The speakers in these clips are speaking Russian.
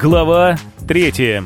Глава третья.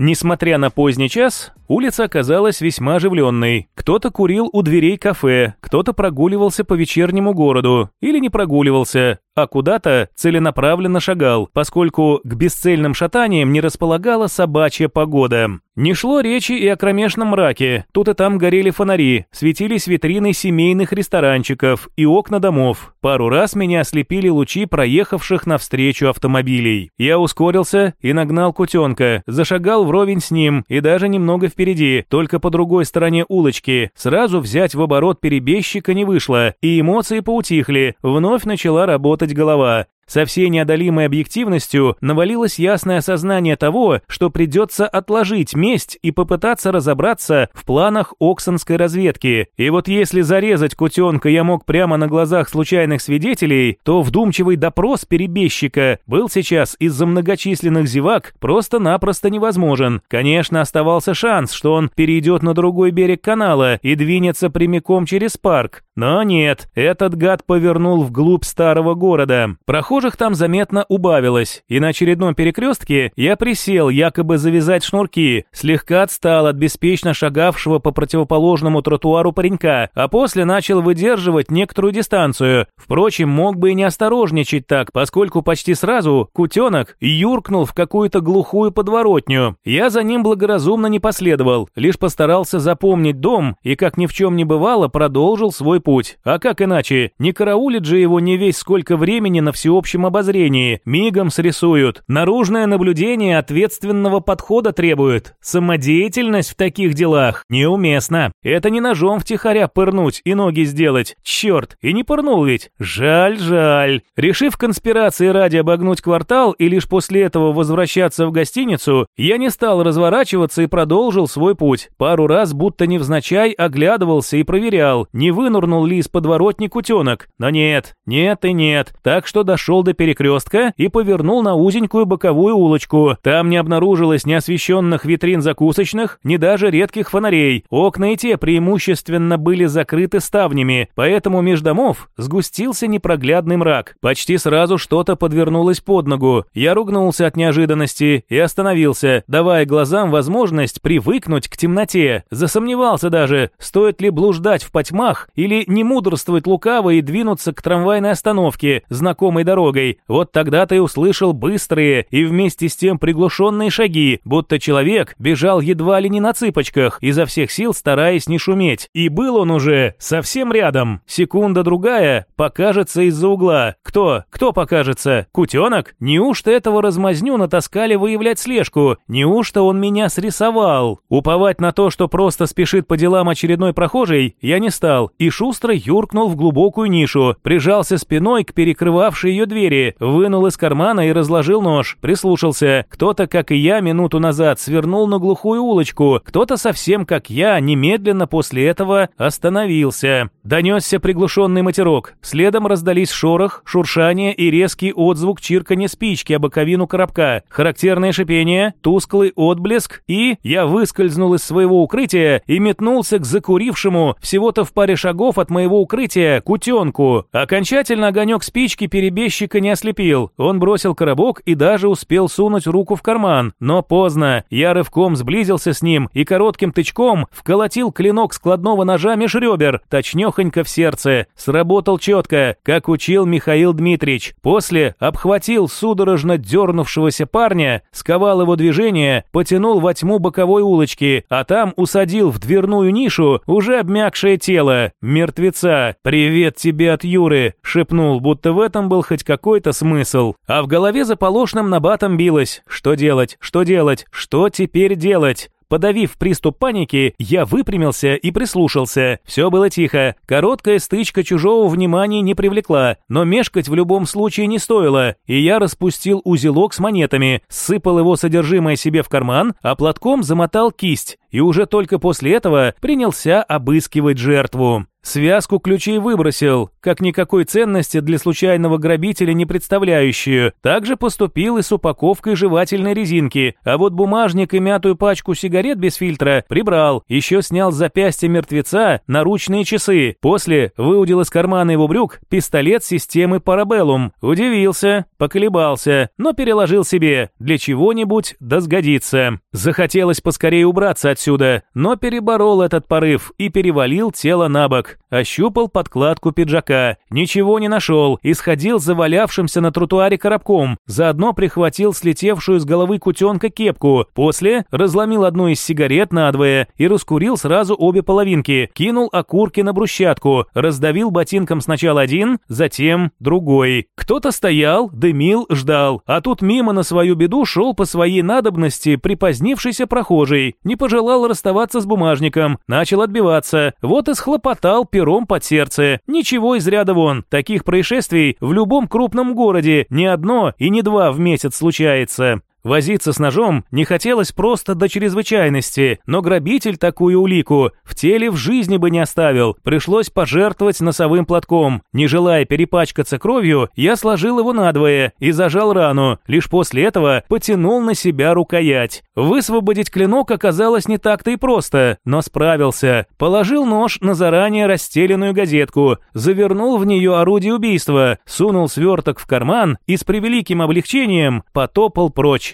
Несмотря на поздний час, улица оказалась весьма оживленной. Кто-то курил у дверей кафе, кто-то прогуливался по вечернему городу, или не прогуливался, а куда-то целенаправленно шагал, поскольку к бесцельным шатаниям не располагала собачья погода. Не шло речи и о кромешном мраке, тут и там горели фонари, светились витрины семейных ресторанчиков и окна домов. Пару раз меня ослепили лучи проехавших навстречу автомобилей. Я ускорился и нагнал кутенка, зашагал вровень с ним и даже немного впереди, только по другой стороне улочки. Сразу взять в оборот перебежчика не вышло, и эмоции поутихли, вновь начала работать голова. Со всей неодолимой объективностью навалилось ясное осознание того, что придется отложить месть и попытаться разобраться в планах Оксонской разведки. И вот если зарезать кутенка я мог прямо на глазах случайных свидетелей, то вдумчивый допрос перебежчика был сейчас из-за многочисленных зевак просто-напросто невозможен. Конечно, оставался шанс, что он перейдет на другой берег канала и двинется прямиком через парк. Но нет, этот гад повернул вглубь старого города. Проход Прохожих там заметно убавилось, и на очередном перекрестке я присел якобы завязать шнурки, слегка отстал от беспечно шагавшего по противоположному тротуару паренька, а после начал выдерживать некоторую дистанцию. Впрочем, мог бы и не осторожничать так, поскольку почти сразу кутенок юркнул в какую-то глухую подворотню. Я за ним благоразумно не последовал, лишь постарался запомнить дом и, как ни в чем не бывало, продолжил свой путь. А как иначе? Не караулит же его не весь сколько времени на всеобщем общем обозрении, мигом срисуют. Наружное наблюдение ответственного подхода требует. Самодеятельность в таких делах неуместна. Это не ножом втихаря пырнуть и ноги сделать. Черт, и не пырнул ведь. Жаль, жаль. Решив конспирации ради обогнуть квартал и лишь после этого возвращаться в гостиницу, я не стал разворачиваться и продолжил свой путь. Пару раз, будто невзначай, оглядывался и проверял, не вынурнул ли из подворотни кутенок. Но нет, нет и нет. Так что дошел дошел до перекрестка и повернул на узенькую боковую улочку. Там не обнаружилось ни освещенных витрин закусочных, ни даже редких фонарей. Окна и те преимущественно были закрыты ставнями, поэтому меж домов сгустился непроглядный мрак. Почти сразу что-то подвернулось под ногу. Я ругнулся от неожиданности и остановился, давая глазам возможность привыкнуть к темноте. Засомневался даже, стоит ли блуждать в потьмах или не мудрствовать лукаво и двинуться к трамвайной остановке, знакомой дороге дорогой. Вот тогда ты услышал быстрые и вместе с тем приглушенные шаги, будто человек бежал едва ли не на цыпочках, изо всех сил стараясь не шуметь. И был он уже совсем рядом. Секунда-другая покажется из-за угла. Кто? Кто покажется? Кутенок? Неужто этого размазню натаскали выявлять слежку? Неужто он меня срисовал? Уповать на то, что просто спешит по делам очередной прохожей, я не стал, и шустро юркнул в глубокую нишу, прижался спиной к перекрывавшей ее двери, вынул из кармана и разложил нож. Прислушался. Кто-то, как и я, минуту назад свернул на глухую улочку. Кто-то совсем, как я, немедленно после этого остановился. Донесся приглушенный матерок. Следом раздались шорох, шуршание и резкий отзвук чирканья спички о боковину коробка. Характерное шипение, тусклый отблеск, и я выскользнул из своего укрытия и метнулся к закурившему всего-то в паре шагов от моего укрытия кутенку. Окончательно огонек спички перебещик Сыщика не ослепил, он бросил коробок и даже успел сунуть руку в карман, но поздно. Я рывком сблизился с ним и коротким тычком вколотил клинок складного ножа меж ребер, точнёхонько в сердце. Сработал четко, как учил Михаил Дмитриевич. После обхватил судорожно дернувшегося парня, сковал его движение, потянул во тьму боковой улочки, а там усадил в дверную нишу уже обмякшее тело, мертвеца. «Привет тебе от Юры», — шепнул, будто в этом был хоть какой-то смысл. А в голове заполошным набатом билось. Что делать? Что делать? Что теперь делать? Подавив приступ паники, я выпрямился и прислушался. Все было тихо. Короткая стычка чужого внимания не привлекла, но мешкать в любом случае не стоило, и я распустил узелок с монетами, сыпал его содержимое себе в карман, а платком замотал кисть и уже только после этого принялся обыскивать жертву. Связку ключей выбросил, как никакой ценности для случайного грабителя не представляющую. Также поступил и с упаковкой жевательной резинки, а вот бумажник и мятую пачку сигарет без фильтра прибрал. Еще снял с запястья мертвеца наручные часы. После выудил из кармана его брюк пистолет системы Parabellum. Удивился, поколебался, но переложил себе. Для чего-нибудь да сгодится. Захотелось поскорее убраться отсюда, но переборол этот порыв и перевалил тело на бок. Ощупал подкладку пиджака, ничего не нашел и сходил за валявшимся на тротуаре коробком, заодно прихватил слетевшую с головы кутенка кепку, после разломил одну из сигарет надвое и раскурил сразу обе половинки, кинул окурки на брусчатку, раздавил ботинком сначала один, затем другой. Кто-то стоял, дымил, ждал, а тут мимо на свою беду шел по своей надобности припозднившийся прохожий, не пожелал расставаться с бумажником, начал отбиваться, вот и схлопотал пером под сердце. Ничего из ряда вон, таких происшествий в любом крупном городе не одно и не два в месяц случается. Возиться с ножом не хотелось просто до чрезвычайности, но грабитель такую улику в теле в жизни бы не оставил, пришлось пожертвовать носовым платком. Не желая перепачкаться кровью, я сложил его надвое и зажал рану, лишь после этого потянул на себя рукоять. Высвободить клинок оказалось не так-то и просто, но справился. Положил нож на заранее расстеленную газетку, завернул в нее орудие убийства, сунул сверток в карман и с превеликим облегчением потопал прочь.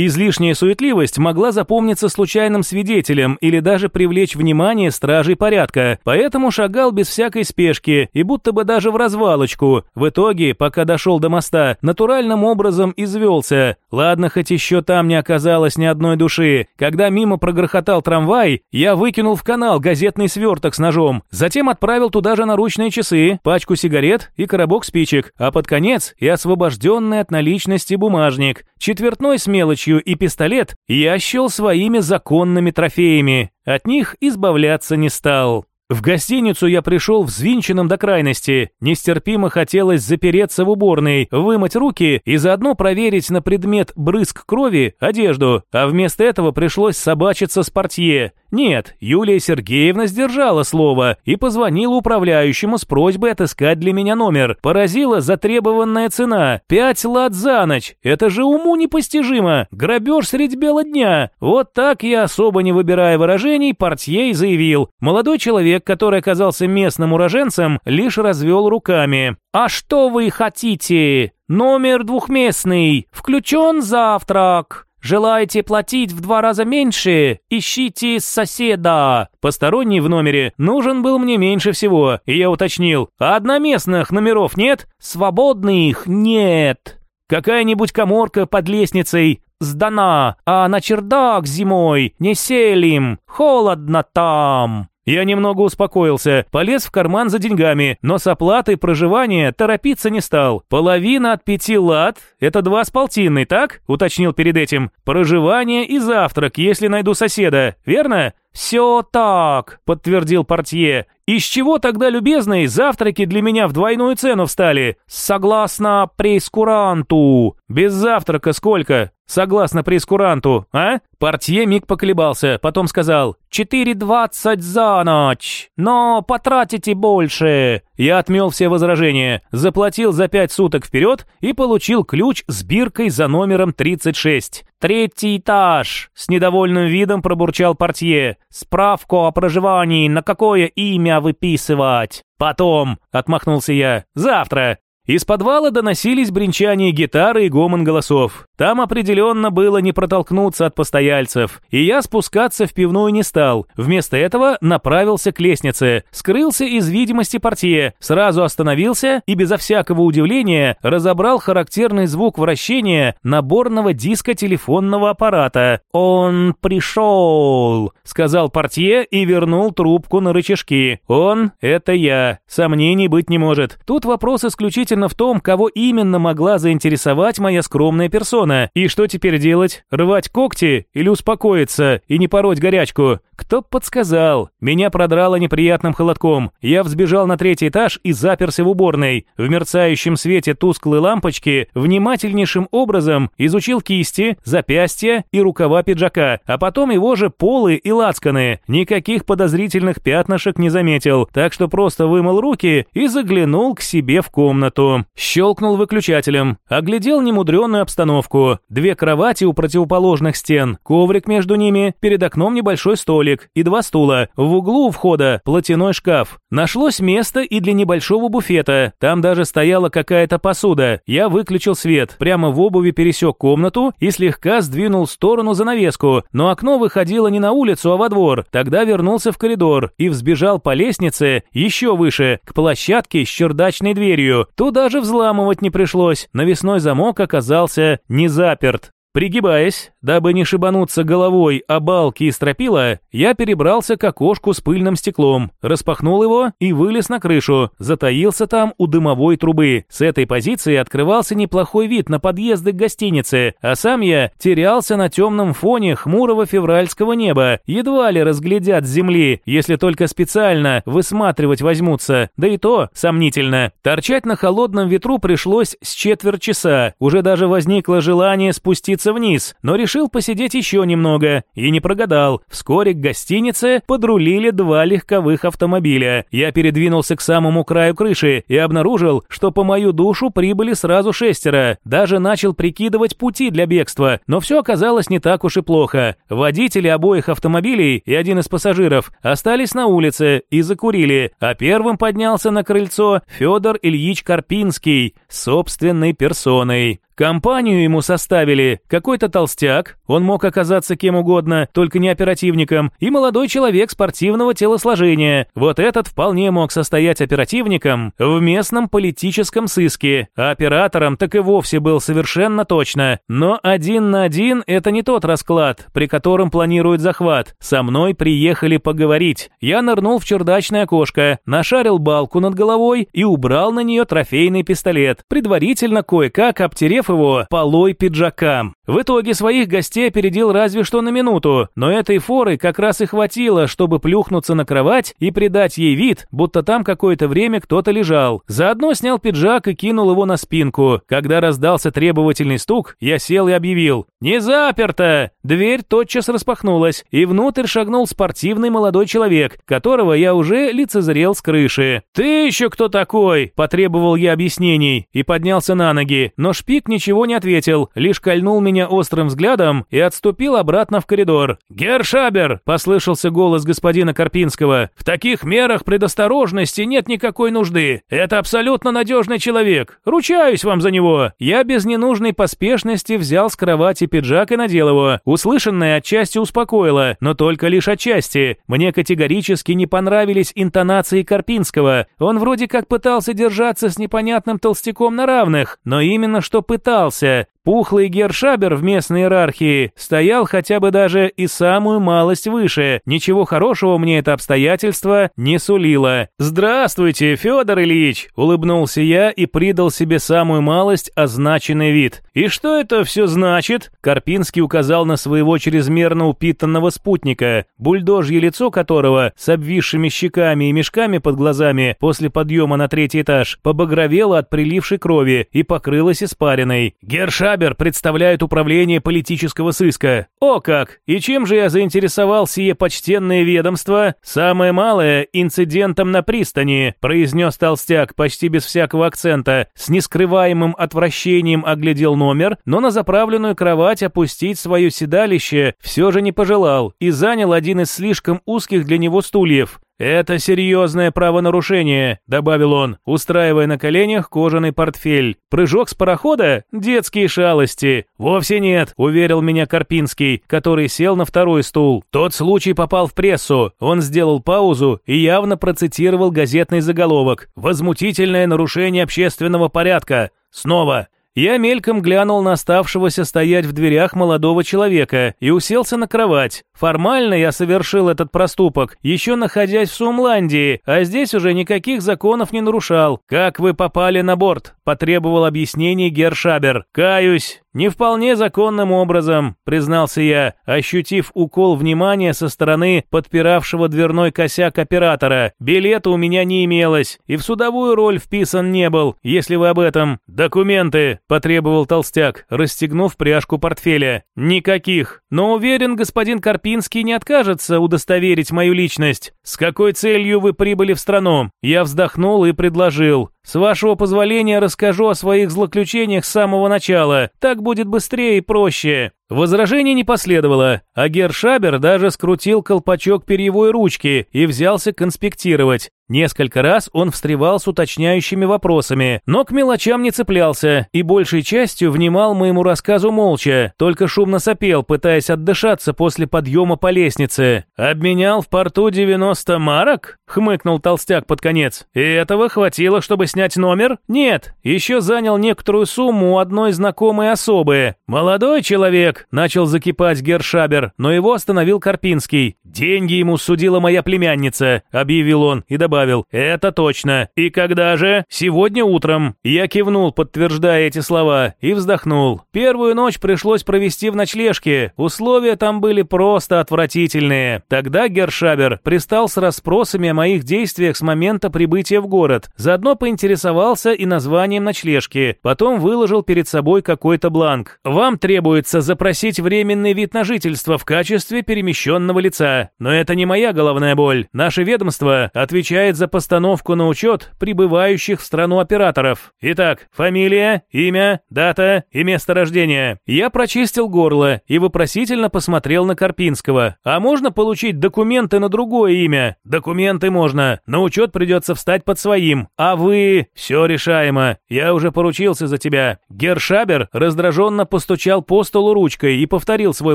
Излишняя суетливость могла запомниться случайным свидетелем или даже привлечь внимание стражей порядка, поэтому шагал без всякой спешки и будто бы даже в развалочку. В итоге, пока дошел до моста, натуральным образом извелся. Ладно, хоть еще там не оказалось ни одной души. Когда мимо прогрохотал трамвай, я выкинул в канал газетный сверток с ножом, затем отправил туда же наручные часы, пачку сигарет и коробок спичек, а под конец и освобожденный от наличности бумажник. Четвертной с мелочью мелочью и пистолет я счел своими законными трофеями. От них избавляться не стал. В гостиницу я пришел взвинченным до крайности. Нестерпимо хотелось запереться в уборной, вымыть руки и заодно проверить на предмет брызг крови одежду, а вместо этого пришлось собачиться с портье. Нет, Юлия Сергеевна сдержала слово и позвонила управляющему с просьбой отыскать для меня номер. Поразила затребованная цена. Пять лат за ночь. Это же уму непостижимо. Грабеж средь бела дня. Вот так я, особо не выбирая выражений, портье заявил. Молодой человек, который оказался местным уроженцем, лишь развел руками. «А что вы хотите? Номер двухместный. Включен завтрак». Желаете платить в два раза меньше? Ищите соседа. Посторонний в номере нужен был мне меньше всего, и я уточнил. А одноместных номеров нет? Свободных нет. Какая-нибудь коморка под лестницей сдана, а на чердак зимой не селим, холодно там. Я немного успокоился, полез в карман за деньгами, но с оплатой проживания торопиться не стал. Половина от пяти лат – это два с полтинной, так? Уточнил перед этим. Проживание и завтрак, если найду соседа, верно? «Все так», — подтвердил портье. «Из чего тогда, любезные, завтраки для меня в двойную цену встали? Согласно прескуранту. Без завтрака сколько? Согласно прескуранту, а?» Портье миг поколебался, потом сказал «Четыре двадцать за ночь, но потратите больше». Я отмел все возражения, заплатил за пять суток вперед и получил ключ с биркой за номером 36. «Третий этаж!» — с недовольным видом пробурчал портье. «Справку о проживании на какое имя выписывать?» «Потом!» — отмахнулся я. «Завтра!» Из подвала доносились бренчание гитары и гомон голосов. Там определенно было не протолкнуться от постояльцев, и я спускаться в пивную не стал. Вместо этого направился к лестнице, скрылся из видимости портье, сразу остановился и безо всякого удивления разобрал характерный звук вращения наборного диска телефонного аппарата. «Он пришел», — сказал портье и вернул трубку на рычажки. «Он — это я. Сомнений быть не может. Тут вопрос исключительно исключительно в том, кого именно могла заинтересовать моя скромная персона. И что теперь делать? Рвать когти или успокоиться и не пороть горячку? Кто подсказал? Меня продрало неприятным холодком. Я взбежал на третий этаж и заперся в уборной. В мерцающем свете тусклой лампочки внимательнейшим образом изучил кисти, запястья и рукава пиджака, а потом его же полы и лацканы. Никаких подозрительных пятнышек не заметил, так что просто вымыл руки и заглянул к себе в комнату. Щелкнул выключателем, оглядел немудренную обстановку. Две кровати у противоположных стен, коврик между ними, перед окном небольшой столик и два стула. В углу у входа платяной шкаф. Нашлось место и для небольшого буфета. Там даже стояла какая-то посуда. Я выключил свет, прямо в обуви пересек комнату и слегка сдвинул в сторону занавеску, но окно выходило не на улицу, а во двор. Тогда вернулся в коридор и взбежал по лестнице еще выше, к площадке с чердачной дверью. Туда же взламывать не пришлось. Навесной замок оказался не заперт. Пригибаясь, дабы не шибануться головой о балки и стропила, я перебрался к окошку с пыльным стеклом, распахнул его и вылез на крышу, затаился там у дымовой трубы. С этой позиции открывался неплохой вид на подъезды к гостинице, а сам я терялся на темном фоне хмурого февральского неба, едва ли разглядят с земли, если только специально высматривать возьмутся, да и то сомнительно. Торчать на холодном ветру пришлось с четверть часа, уже даже возникло желание спуститься спуститься вниз, но решил посидеть еще немного. И не прогадал. Вскоре к гостинице подрулили два легковых автомобиля. Я передвинулся к самому краю крыши и обнаружил, что по мою душу прибыли сразу шестеро. Даже начал прикидывать пути для бегства, но все оказалось не так уж и плохо. Водители обоих автомобилей и один из пассажиров остались на улице и закурили, а первым поднялся на крыльцо Федор Ильич Карпинский собственной персоной. Компанию ему составили какой-то толстяк, он мог оказаться кем угодно, только не оперативником, и молодой человек спортивного телосложения. Вот этот вполне мог состоять оперативником в местном политическом сыске, а оператором так и вовсе был совершенно точно. Но один на один это не тот расклад, при котором планируют захват. Со мной приехали поговорить. Я нырнул в чердачное окошко, нашарил балку над головой и убрал на нее трофейный пистолет, предварительно кое-как обтерев его полой пиджака. В итоге своих гостей опередил разве что на минуту, но этой форы как раз и хватило, чтобы плюхнуться на кровать и придать ей вид, будто там какое-то время кто-то лежал. Заодно снял пиджак и кинул его на спинку. Когда раздался требовательный стук, я сел и объявил «Не заперто!». Дверь тотчас распахнулась, и внутрь шагнул спортивный молодой человек, которого я уже лицезрел с крыши. «Ты еще кто такой?» – потребовал я объяснений и поднялся на ноги, но шпик не ничего не ответил, лишь кольнул меня острым взглядом и отступил обратно в коридор. «Гершабер!» – послышался голос господина Карпинского. «В таких мерах предосторожности нет никакой нужды. Это абсолютно надежный человек. Ручаюсь вам за него!» Я без ненужной поспешности взял с кровати пиджак и надел его. Услышанное отчасти успокоило, но только лишь отчасти. Мне категорически не понравились интонации Карпинского. Он вроде как пытался держаться с непонятным толстяком на равных, но именно что пытался пытался. Пухлый Гершабер в местной иерархии стоял хотя бы даже и самую малость выше. Ничего хорошего мне это обстоятельство не сулило. «Здравствуйте, Федор Ильич!» – улыбнулся я и придал себе самую малость означенный вид. «И что это все значит?» Карпинский указал на своего чрезмерно упитанного спутника, бульдожье лицо которого с обвисшими щеками и мешками под глазами после подъема на третий этаж побагровело от прилившей крови и покрылось испариной. «Гершабер Фабер представляет управление политического сыска. О как! И чем же я заинтересовал сие почтенное ведомство? Самое малое – инцидентом на пристани, произнес толстяк почти без всякого акцента. С нескрываемым отвращением оглядел номер, но на заправленную кровать опустить свое седалище все же не пожелал и занял один из слишком узких для него стульев. «Это серьезное правонарушение», — добавил он, устраивая на коленях кожаный портфель. «Прыжок с парохода? Детские шалости». «Вовсе нет», — уверил меня Карпинский, который сел на второй стул. Тот случай попал в прессу. Он сделал паузу и явно процитировал газетный заголовок. «Возмутительное нарушение общественного порядка». Снова. Я мельком глянул на оставшегося стоять в дверях молодого человека и уселся на кровать. Формально я совершил этот проступок, еще находясь в Сумландии, а здесь уже никаких законов не нарушал. Как вы попали на борт? Потребовал объяснений Гершабер. Каюсь, «Не вполне законным образом», — признался я, ощутив укол внимания со стороны подпиравшего дверной косяк оператора. «Билета у меня не имелось, и в судовую роль вписан не был, если вы об этом. Документы», — потребовал толстяк, расстегнув пряжку портфеля. «Никаких. Но уверен, господин Карпинский не откажется удостоверить мою личность. С какой целью вы прибыли в страну?» Я вздохнул и предложил. С вашего позволения расскажу о своих злоключениях с самого начала. Так будет быстрее и проще. Возражений не последовало, а Гершабер даже скрутил колпачок перьевой ручки и взялся конспектировать. Несколько раз он встревал с уточняющими вопросами, но к мелочам не цеплялся и большей частью внимал моему рассказу молча, только шумно сопел, пытаясь отдышаться после подъема по лестнице. «Обменял в порту 90 марок?» — хмыкнул толстяк под конец. «И этого хватило, чтобы снять номер? Нет, еще занял некоторую сумму у одной знакомой особы. Молодой человек, начал закипать Гершабер, но его остановил Карпинский. «Деньги ему судила моя племянница», — объявил он и добавил. «Это точно. И когда же? Сегодня утром». Я кивнул, подтверждая эти слова, и вздохнул. Первую ночь пришлось провести в ночлежке. Условия там были просто отвратительные. Тогда Гершабер пристал с расспросами о моих действиях с момента прибытия в город. Заодно поинтересовался и названием ночлежки. Потом выложил перед собой какой-то бланк. «Вам требуется запросить временный вид на жительство в качестве перемещенного лица. Но это не моя головная боль. Наше ведомство отвечает за постановку на учет прибывающих в страну операторов. Итак, фамилия, имя, дата и место рождения. Я прочистил горло и вопросительно посмотрел на Карпинского. А можно получить документы на другое имя? Документы можно. На учет придется встать под своим. А вы... Все решаемо. Я уже поручился за тебя. Гершабер раздраженно постучал по столу ручкой и повторил свой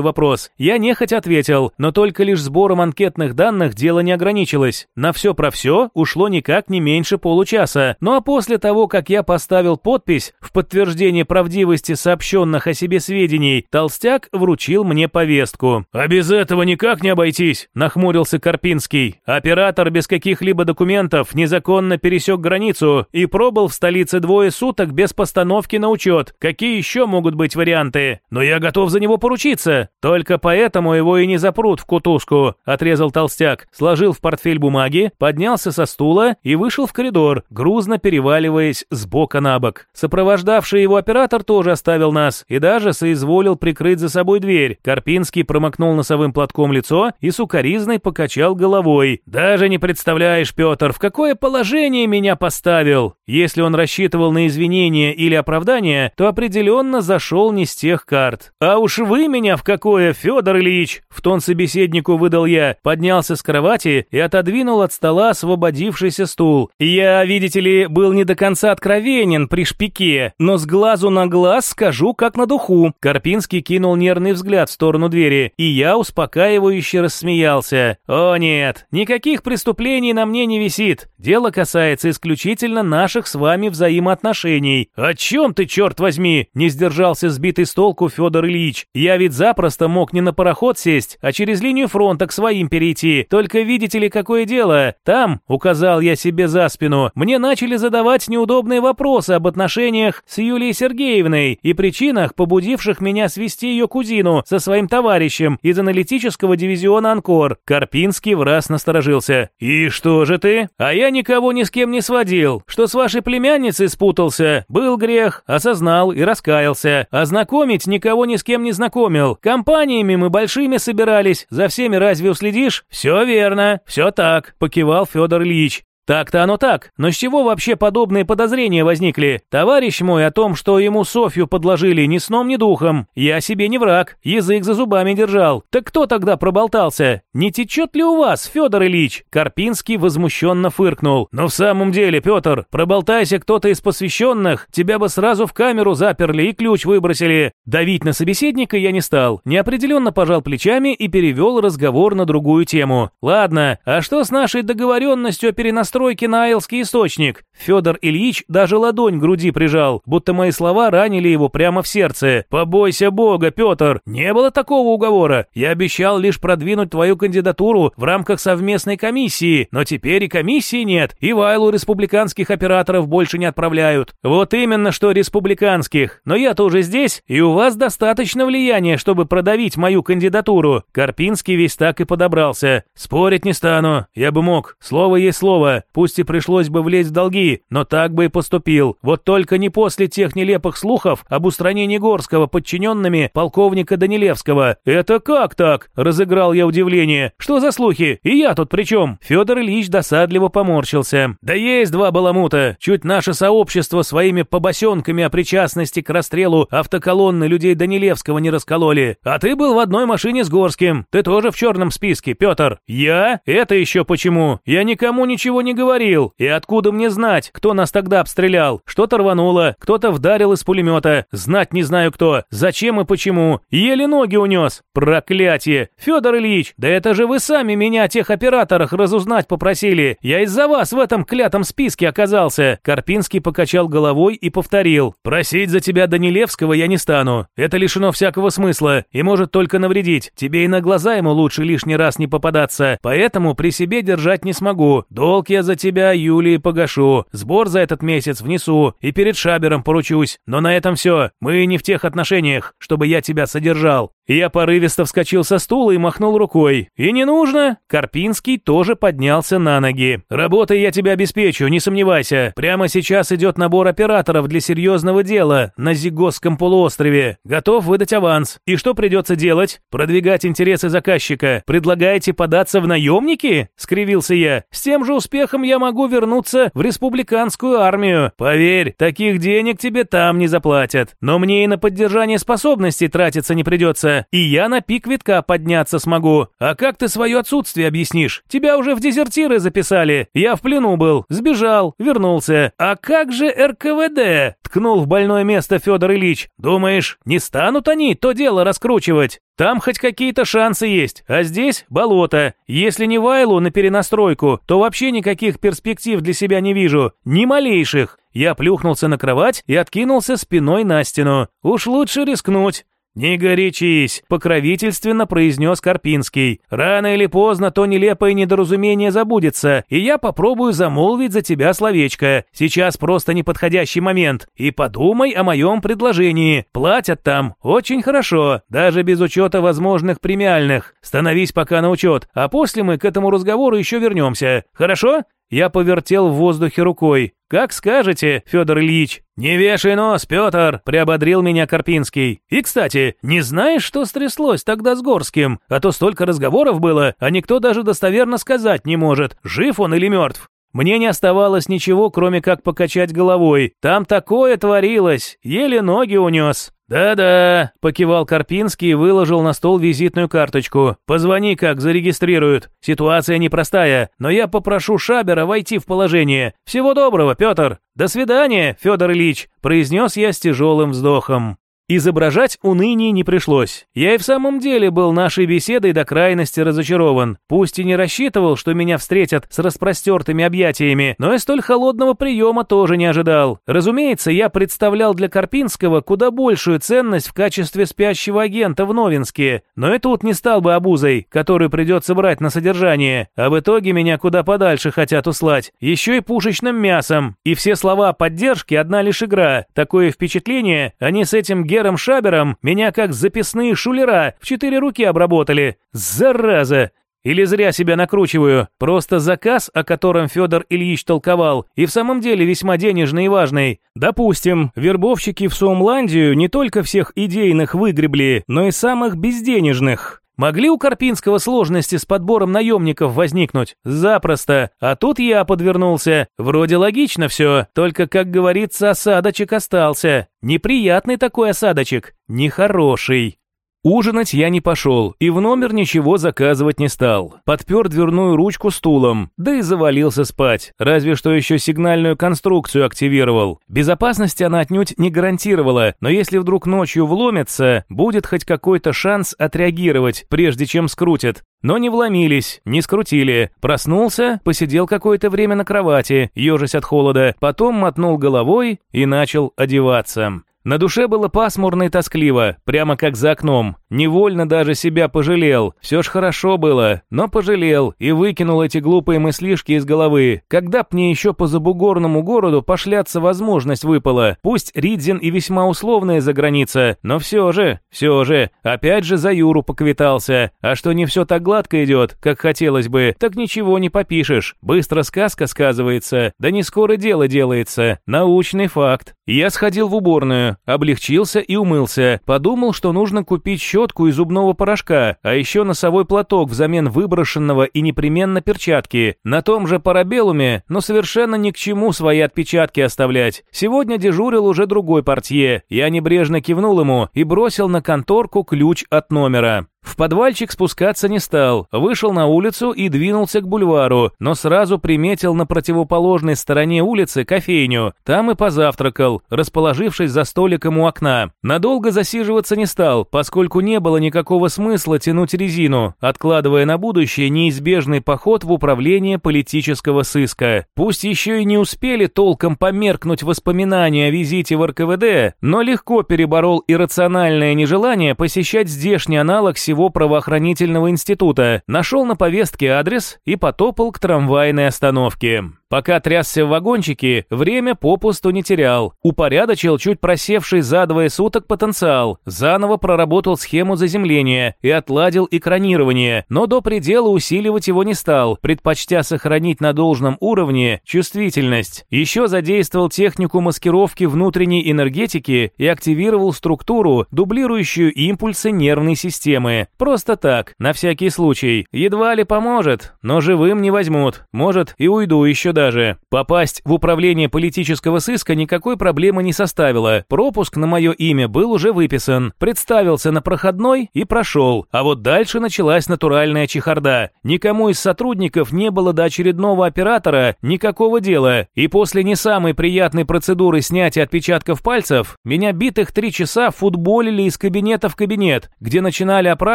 вопрос. Я нехотя ответил, но только лишь сбором анкетных данных дело не ограничилось. На все про все ушло никак не меньше получаса. Ну а после того, как я поставил подпись в подтверждение правдивости сообщенных о себе сведений, Толстяк вручил мне повестку. «А без этого никак не обойтись», – нахмурился Карпинский. «Оператор без каких-либо документов незаконно пересек границу и пробыл в столице двое суток без постановки на учет. Какие еще могут быть варианты? Но я готов за него поручиться. Только поэтому его и не запрут в кутузку отрезал толстяк, сложил в портфель бумаги, поднялся со стула и вышел в коридор, грузно переваливаясь с бока на бок. Сопровождавший его оператор тоже оставил нас и даже соизволил прикрыть за собой дверь. Карпинский промокнул носовым платком лицо и сукоризной покачал головой. «Даже не представляешь, Петр, в какое положение меня поставил!» Если он рассчитывал на извинения или оправдания, то определенно зашел не с тех карт. «А уж вы меня в какое, Федор Ильич!» В тон собеседнику выдал я, поднялся с кровати и отодвинул от стола освободившийся стул. Я, видите ли, был не до конца откровенен при шпике, но с глазу на глаз скажу, как на духу. Карпинский кинул нервный взгляд в сторону двери, и я успокаивающе рассмеялся. О нет, никаких преступлений на мне не висит. Дело касается исключительно наших с вами взаимоотношений. О чем ты, черт возьми? Не сдержался сбитый с толку Федор Ильич. Я ведь запросто мог не на пароход сесть, а через линию фронта к своим перейти. Только видите ли, какое дело? Там, указал я себе за спину, мне начали задавать неудобные вопросы об отношениях с Юлией Сергеевной и причинах, побудивших меня свести ее кузину со своим товарищем из аналитического дивизиона «Анкор». Карпинский в раз насторожился. «И что же ты? А я никого ни с кем не сводил. Что с вашей племянницей спутался? Был грех, осознал и раскаялся. А знакомить никого ни с кем не знакомил. Компаниями мы большими собирались, за всеми разве уследишь? Все верно, все так, покивал Федор Ильич. Так-то оно так, но с чего вообще подобные подозрения возникли? Товарищ мой о том, что ему Софью подложили ни сном, ни духом. Я себе не враг, язык за зубами держал. Так кто тогда проболтался? Не течет ли у вас, Федор Ильич? Карпинский возмущенно фыркнул. Но в самом деле, Петр, проболтайся кто-то из посвященных, тебя бы сразу в камеру заперли и ключ выбросили. Давить на собеседника я не стал, неопределенно пожал плечами и перевел разговор на другую тему. Ладно, а что с нашей договоренностью о переноске настройки на Айлский источник. Федор Ильич даже ладонь к груди прижал, будто мои слова ранили его прямо в сердце. «Побойся Бога, Петр! Не было такого уговора. Я обещал лишь продвинуть твою кандидатуру в рамках совместной комиссии, но теперь и комиссии нет, и Вайлу республиканских операторов больше не отправляют. Вот именно что республиканских. Но я-то уже здесь, и у вас достаточно влияния, чтобы продавить мою кандидатуру». Карпинский весь так и подобрался. «Спорить не стану. Я бы мог. Слово есть слово. Пусть и пришлось бы влезть в долги, но так бы и поступил. Вот только не после тех нелепых слухов об устранении Горского подчиненными полковника Данилевского. Это как так? Разыграл я удивление. Что за слухи? И я тут при чем? Федор Ильич досадливо поморщился. Да есть два баламута. Чуть наше сообщество своими побосенками о причастности к расстрелу автоколонны людей Данилевского не раскололи. А ты был в одной машине с Горским. Ты тоже в черном списке, Петр. Я? Это еще почему? Я никому ничего не говорил. И откуда мне знать, кто нас тогда обстрелял? Что-то рвануло, кто-то вдарил из пулемета. Знать не знаю кто. Зачем и почему. Еле ноги унес. Проклятие. Федор Ильич, да это же вы сами меня о тех операторах разузнать попросили. Я из-за вас в этом клятом списке оказался. Карпинский покачал головой и повторил. Просить за тебя Данилевского я не стану. Это лишено всякого смысла и может только навредить. Тебе и на глаза ему лучше лишний раз не попадаться. Поэтому при себе держать не смогу. Долг я за тебя, Юлии, погашу. Сбор за этот месяц внесу и перед Шабером поручусь. Но на этом все. Мы не в тех отношениях, чтобы я тебя содержал. Я порывисто вскочил со стула и махнул рукой. «И не нужно!» Карпинский тоже поднялся на ноги. «Работой я тебя обеспечу, не сомневайся. Прямо сейчас идет набор операторов для серьезного дела на Зигосском полуострове. Готов выдать аванс. И что придется делать? Продвигать интересы заказчика. Предлагаете податься в наемники?» Скривился я. «С тем же успехом я могу вернуться в республиканскую армию. Поверь, таких денег тебе там не заплатят. Но мне и на поддержание способностей тратиться не придется и я на пик витка подняться смогу. А как ты свое отсутствие объяснишь? Тебя уже в дезертиры записали. Я в плену был, сбежал, вернулся. А как же РКВД? Ткнул в больное место Федор Ильич. Думаешь, не станут они то дело раскручивать? Там хоть какие-то шансы есть, а здесь болото. Если не Вайлу на перенастройку, то вообще никаких перспектив для себя не вижу, ни малейших. Я плюхнулся на кровать и откинулся спиной на стену. Уж лучше рискнуть. «Не горячись», — покровительственно произнес Карпинский. «Рано или поздно то нелепое недоразумение забудется, и я попробую замолвить за тебя словечко. Сейчас просто неподходящий момент. И подумай о моем предложении. Платят там очень хорошо, даже без учета возможных премиальных. Становись пока на учет, а после мы к этому разговору еще вернемся. Хорошо?» Я повертел в воздухе рукой. «Как скажете, Федор Ильич». «Не вешай нос, Петр», — приободрил меня Карпинский. «И, кстати, не знаешь, что стряслось тогда с Горским? А то столько разговоров было, а никто даже достоверно сказать не может, жив он или мертв». Мне не оставалось ничего, кроме как покачать головой. Там такое творилось, еле ноги унес. «Да-да», — покивал Карпинский и выложил на стол визитную карточку. «Позвони, как зарегистрируют. Ситуация непростая, но я попрошу Шабера войти в положение. Всего доброго, Петр. До свидания, Федор Ильич», — произнес я с тяжелым вздохом. Изображать уныние не пришлось. Я и в самом деле был нашей беседой до крайности разочарован. Пусть и не рассчитывал, что меня встретят с распростертыми объятиями, но и столь холодного приема тоже не ожидал. Разумеется, я представлял для Карпинского куда большую ценность в качестве спящего агента в Новинске, но и тут не стал бы обузой, которую придется брать на содержание, а в итоге меня куда подальше хотят услать, еще и пушечным мясом. И все слова поддержки одна лишь игра. Такое впечатление, они с этим Гером Шабером меня как записные шулера в четыре руки обработали. Зараза! Или зря себя накручиваю. Просто заказ, о котором Федор Ильич толковал, и в самом деле весьма денежный и важный. Допустим, вербовщики в Суумландию не только всех идейных выгребли, но и самых безденежных. Могли у Карпинского сложности с подбором наемников возникнуть? Запросто. А тут я подвернулся. Вроде логично все, только, как говорится, осадочек остался. Неприятный такой осадочек, нехороший. Ужинать я не пошел и в номер ничего заказывать не стал. Подпер дверную ручку стулом, да и завалился спать. Разве что еще сигнальную конструкцию активировал. Безопасности она отнюдь не гарантировала, но если вдруг ночью вломятся, будет хоть какой-то шанс отреагировать, прежде чем скрутят. Но не вломились, не скрутили. Проснулся, посидел какое-то время на кровати, ежась от холода, потом мотнул головой и начал одеваться. На душе было пасмурно и тоскливо, прямо как за окном. Невольно даже себя пожалел. Все ж хорошо было, но пожалел и выкинул эти глупые мыслишки из головы. Когда б мне еще по забугорному городу пошляться возможность выпала, пусть Ридзин и весьма условная за граница, но все же, все же, опять же за Юру поквитался. А что не все так гладко идет, как хотелось бы, так ничего не попишешь. Быстро сказка сказывается, да не скоро дело делается. Научный факт. Я сходил в уборную, облегчился и умылся. Подумал, что нужно купить щетку и зубного порошка, а еще носовой платок взамен выброшенного и непременно перчатки. На том же парабеллуме, но совершенно ни к чему свои отпечатки оставлять. Сегодня дежурил уже другой портье. Я небрежно кивнул ему и бросил на конторку ключ от номера. В подвальчик спускаться не стал, вышел на улицу и двинулся к бульвару, но сразу приметил на противоположной стороне улицы кофейню. Там и позавтракал, расположившись за столиком у окна. Надолго засиживаться не стал, поскольку не было никакого смысла тянуть резину, откладывая на будущее неизбежный поход в управление политического сыска. Пусть еще и не успели толком померкнуть воспоминания о визите в РКВД, но легко переборол иррациональное нежелание посещать здешний аналог сегодня всего правоохранительного института, нашел на повестке адрес и потопал к трамвайной остановке. Пока трясся в вагончике, время попусту не терял. Упорядочил чуть просевший за двое суток потенциал, заново проработал схему заземления и отладил экранирование, но до предела усиливать его не стал, предпочтя сохранить на должном уровне чувствительность. Еще задействовал технику маскировки внутренней энергетики и активировал структуру, дублирующую импульсы нервной системы. Просто так, на всякий случай. Едва ли поможет, но живым не возьмут. Может, и уйду еще даже. Попасть в управление политического сыска никакой проблемы не составило. Пропуск на мое имя был уже выписан. Представился на проходной и прошел. А вот дальше началась натуральная чехарда. Никому из сотрудников не было до очередного оператора никакого дела. И после не самой приятной процедуры снятия отпечатков пальцев, меня битых три часа футболили из кабинета в кабинет, где начинали опрашивать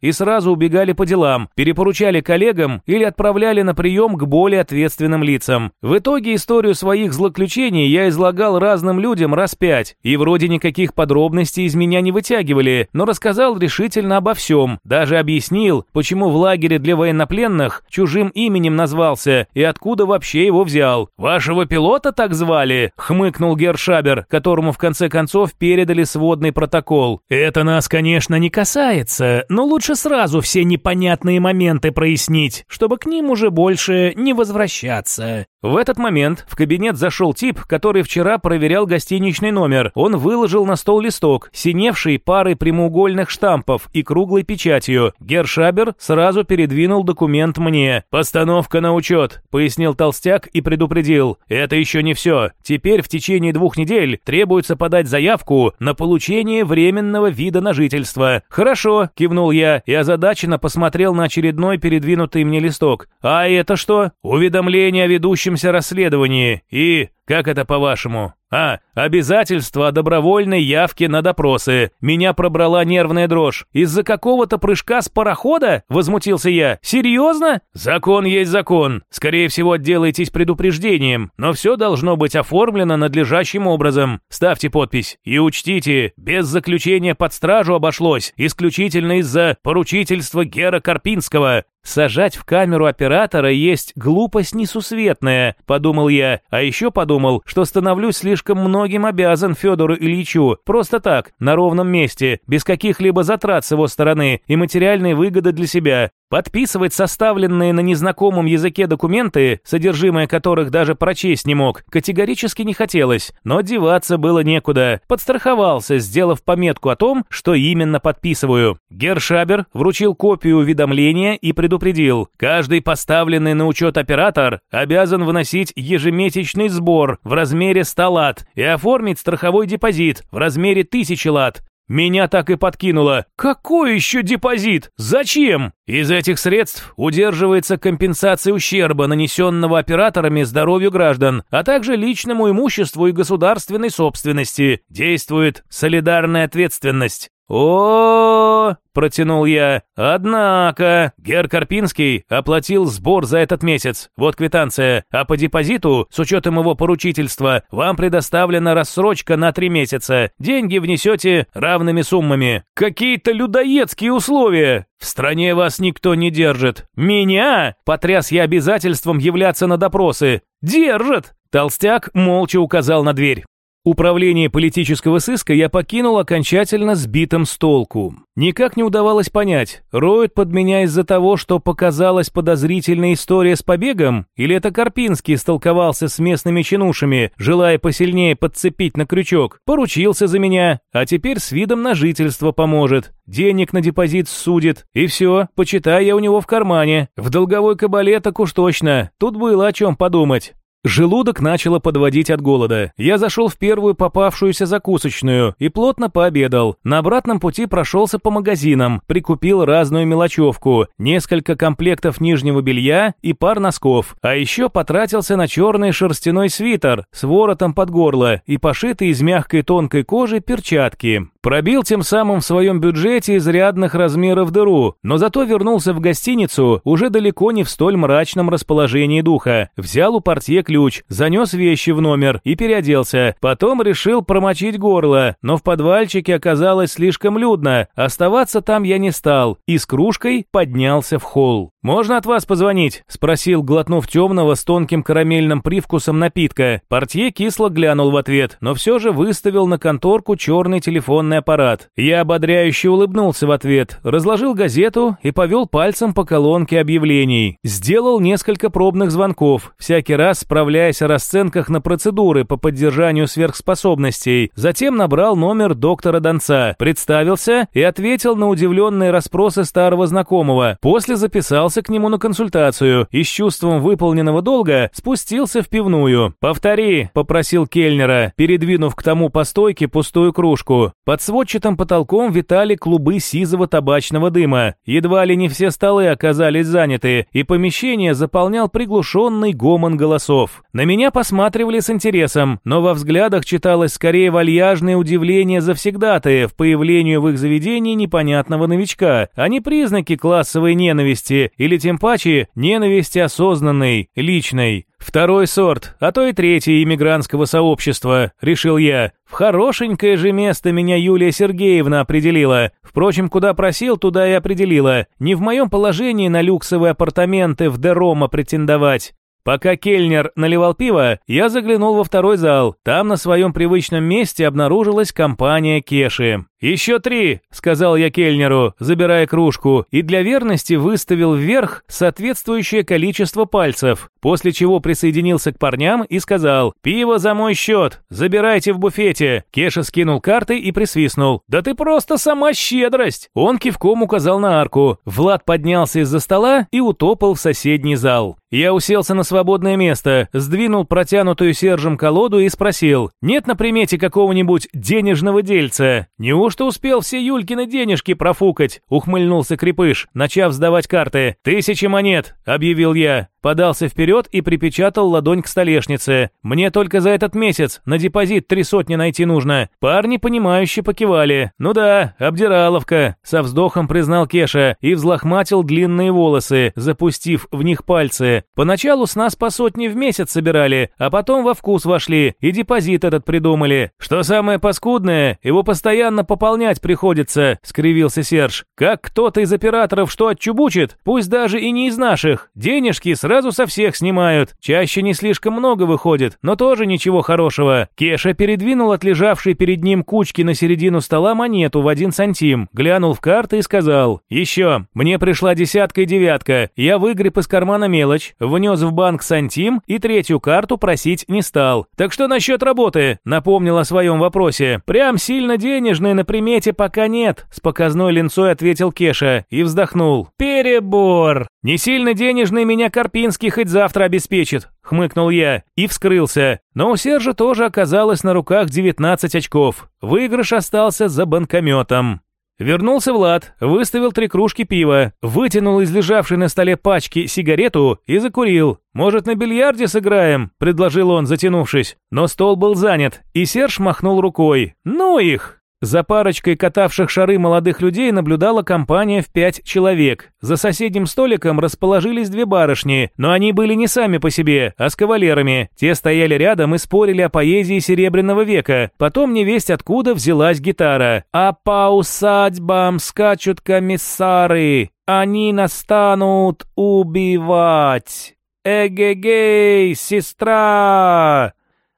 и сразу убегали по делам, перепоручали коллегам или отправляли на прием к более ответственным лицам. В итоге историю своих злоключений я излагал разным людям раз пять, и вроде никаких подробностей из меня не вытягивали, но рассказал решительно обо всем, даже объяснил, почему в лагере для военнопленных чужим именем назвался и откуда вообще его взял. «Вашего пилота так звали?» — хмыкнул Гершабер, которому в конце концов передали сводный протокол. «Это нас, конечно, не касается, но лучше сразу все непонятные моменты прояснить, чтобы к ним уже больше не возвращаться». В этот момент в кабинет зашел тип, который вчера проверял гостиничный номер. Он выложил на стол листок, синевший парой прямоугольных штампов и круглой печатью. Гершабер сразу передвинул документ мне. «Постановка на учет», — пояснил толстяк и предупредил. «Это еще не все. Теперь в течение двух недель требуется подать заявку на получение временного вида на жительство». «Хорошо», — кивнул я и озадаченно посмотрел на очередной передвинутый мне листок. «А это что?» «Уведомление о ведущем ведущемся расследовании и как это по-вашему? А, обязательство о добровольной явке на допросы. Меня пробрала нервная дрожь. Из-за какого-то прыжка с парохода? Возмутился я. Серьезно? Закон есть закон. Скорее всего, отделайтесь предупреждением. Но все должно быть оформлено надлежащим образом. Ставьте подпись. И учтите, без заключения под стражу обошлось. Исключительно из-за поручительства Гера Карпинского. Сажать в камеру оператора есть глупость несусветная, подумал я. А еще подумал, что становлюсь слишком многим обязан Федору Ильичу, просто так, на ровном месте, без каких-либо затрат с его стороны и материальной выгоды для себя. Подписывать составленные на незнакомом языке документы, содержимое которых даже прочесть не мог, категорически не хотелось, но деваться было некуда. Подстраховался, сделав пометку о том, что именно подписываю. Гершабер вручил копию уведомления и предупредил, каждый поставленный на учет оператор обязан вносить ежемесячный сбор в размере 100 лат и оформить страховой депозит в размере 1000 лат. Меня так и подкинуло. Какой еще депозит? Зачем? Из этих средств удерживается компенсация ущерба, нанесенного операторами здоровью граждан, а также личному имуществу и государственной собственности. Действует солидарная ответственность. О, протянул я. Однако, Гер Карпинский оплатил сбор за этот месяц. Вот квитанция. А по депозиту, с учетом его поручительства, вам предоставлена рассрочка на три месяца. Деньги внесете равными суммами. Какие-то людоедские условия. В стране вас никто не держит. Меня? Потряс я обязательством являться на допросы. Держит. Толстяк молча указал на дверь. Управление политического сыска я покинул окончательно сбитым с толку. Никак не удавалось понять, роют под меня из-за того, что показалась подозрительная история с побегом, или это Карпинский столковался с местными чинушами, желая посильнее подцепить на крючок, поручился за меня, а теперь с видом на жительство поможет, денег на депозит судит, и все, почитай я у него в кармане. В долговой кабале так уж точно, тут было о чем подумать. Желудок начало подводить от голода. Я зашел в первую попавшуюся закусочную и плотно пообедал. На обратном пути прошелся по магазинам, прикупил разную мелочевку, несколько комплектов нижнего белья и пар носков. А еще потратился на черный шерстяной свитер с воротом под горло и пошитые из мягкой тонкой кожи перчатки. Пробил тем самым в своем бюджете изрядных размеров дыру, но зато вернулся в гостиницу уже далеко не в столь мрачном расположении духа. Взял у портье ключ, занес вещи в номер и переоделся. Потом решил промочить горло, но в подвальчике оказалось слишком людно. Оставаться там я не стал и с кружкой поднялся в холл. «Можно от вас позвонить?» – спросил, глотнув темного с тонким карамельным привкусом напитка. Портье кисло глянул в ответ, но все же выставил на конторку черный телефонный аппарат. Я ободряюще улыбнулся в ответ, разложил газету и повел пальцем по колонке объявлений. Сделал несколько пробных звонков, всякий раз справляясь о расценках на процедуры по поддержанию сверхспособностей. Затем набрал номер доктора Донца, представился и ответил на удивленные расспросы старого знакомого. После записался записался к нему на консультацию и с чувством выполненного долга спустился в пивную. «Повтори», — попросил Кельнера, передвинув к тому по стойке пустую кружку. Под сводчатым потолком витали клубы сизого табачного дыма. Едва ли не все столы оказались заняты, и помещение заполнял приглушенный гомон голосов. На меня посматривали с интересом, но во взглядах читалось скорее вальяжное удивление завсегдатаев появлению в их заведении непонятного новичка, а не признаки классовой ненависти или тем паче ненависти осознанной, личной. Второй сорт, а то и третий иммигрантского сообщества, решил я. В хорошенькое же место меня Юлия Сергеевна определила. Впрочем, куда просил, туда и определила. Не в моем положении на люксовые апартаменты в Дерома претендовать. Пока Кельнер наливал пиво, я заглянул во второй зал. Там на своем привычном месте обнаружилась компания Кеши. «Еще три», — сказал я Кельнеру, забирая кружку, и для верности выставил вверх соответствующее количество пальцев, после чего присоединился к парням и сказал «Пиво за мой счет, забирайте в буфете». Кеша скинул карты и присвистнул «Да ты просто сама щедрость!» Он кивком указал на арку. Влад поднялся из-за стола и утопал в соседний зал. Я уселся на свободное место, сдвинул протянутую Сержем колоду и спросил «Нет на примете какого-нибудь денежного дельца?» «Неужели «Неужто успел все Юлькины денежки профукать?» — ухмыльнулся Крепыш, начав сдавать карты. «Тысячи монет», — объявил я подался вперед и припечатал ладонь к столешнице. «Мне только за этот месяц на депозит три сотни найти нужно». Парни, понимающе покивали. «Ну да, обдираловка», — со вздохом признал Кеша и взлохматил длинные волосы, запустив в них пальцы. «Поначалу с нас по сотне в месяц собирали, а потом во вкус вошли и депозит этот придумали. Что самое паскудное, его постоянно пополнять приходится», — скривился Серж. «Как кто-то из операторов что отчубучит, пусть даже и не из наших, денежки сразу Сразу со всех снимают. Чаще не слишком много выходит, но тоже ничего хорошего. Кеша передвинул от лежавшей перед ним кучки на середину стола монету в один сантим, глянул в карты и сказал, «Еще, мне пришла десятка и девятка. Я выгреб из кармана мелочь, внес в банк сантим и третью карту просить не стал. Так что насчет работы?» Напомнил о своем вопросе. «Прям сильно денежной на примете пока нет», с показной линцой ответил Кеша и вздохнул. «Перебор! Не сильно денежный меня Карпин Белинский хоть завтра обеспечит», — хмыкнул я и вскрылся. Но у Сержа тоже оказалось на руках 19 очков. Выигрыш остался за банкометом. Вернулся Влад, выставил три кружки пива, вытянул из лежавшей на столе пачки сигарету и закурил. «Может, на бильярде сыграем?» – предложил он, затянувшись. Но стол был занят, и Серж махнул рукой. «Ну их!» За парочкой катавших шары молодых людей наблюдала компания в пять человек. За соседним столиком расположились две барышни, но они были не сами по себе, а с кавалерами. Те стояли рядом и спорили о поэзии Серебряного века. Потом невесть откуда взялась гитара. «А по усадьбам скачут комиссары, они настанут убивать. Эгегей, сестра!»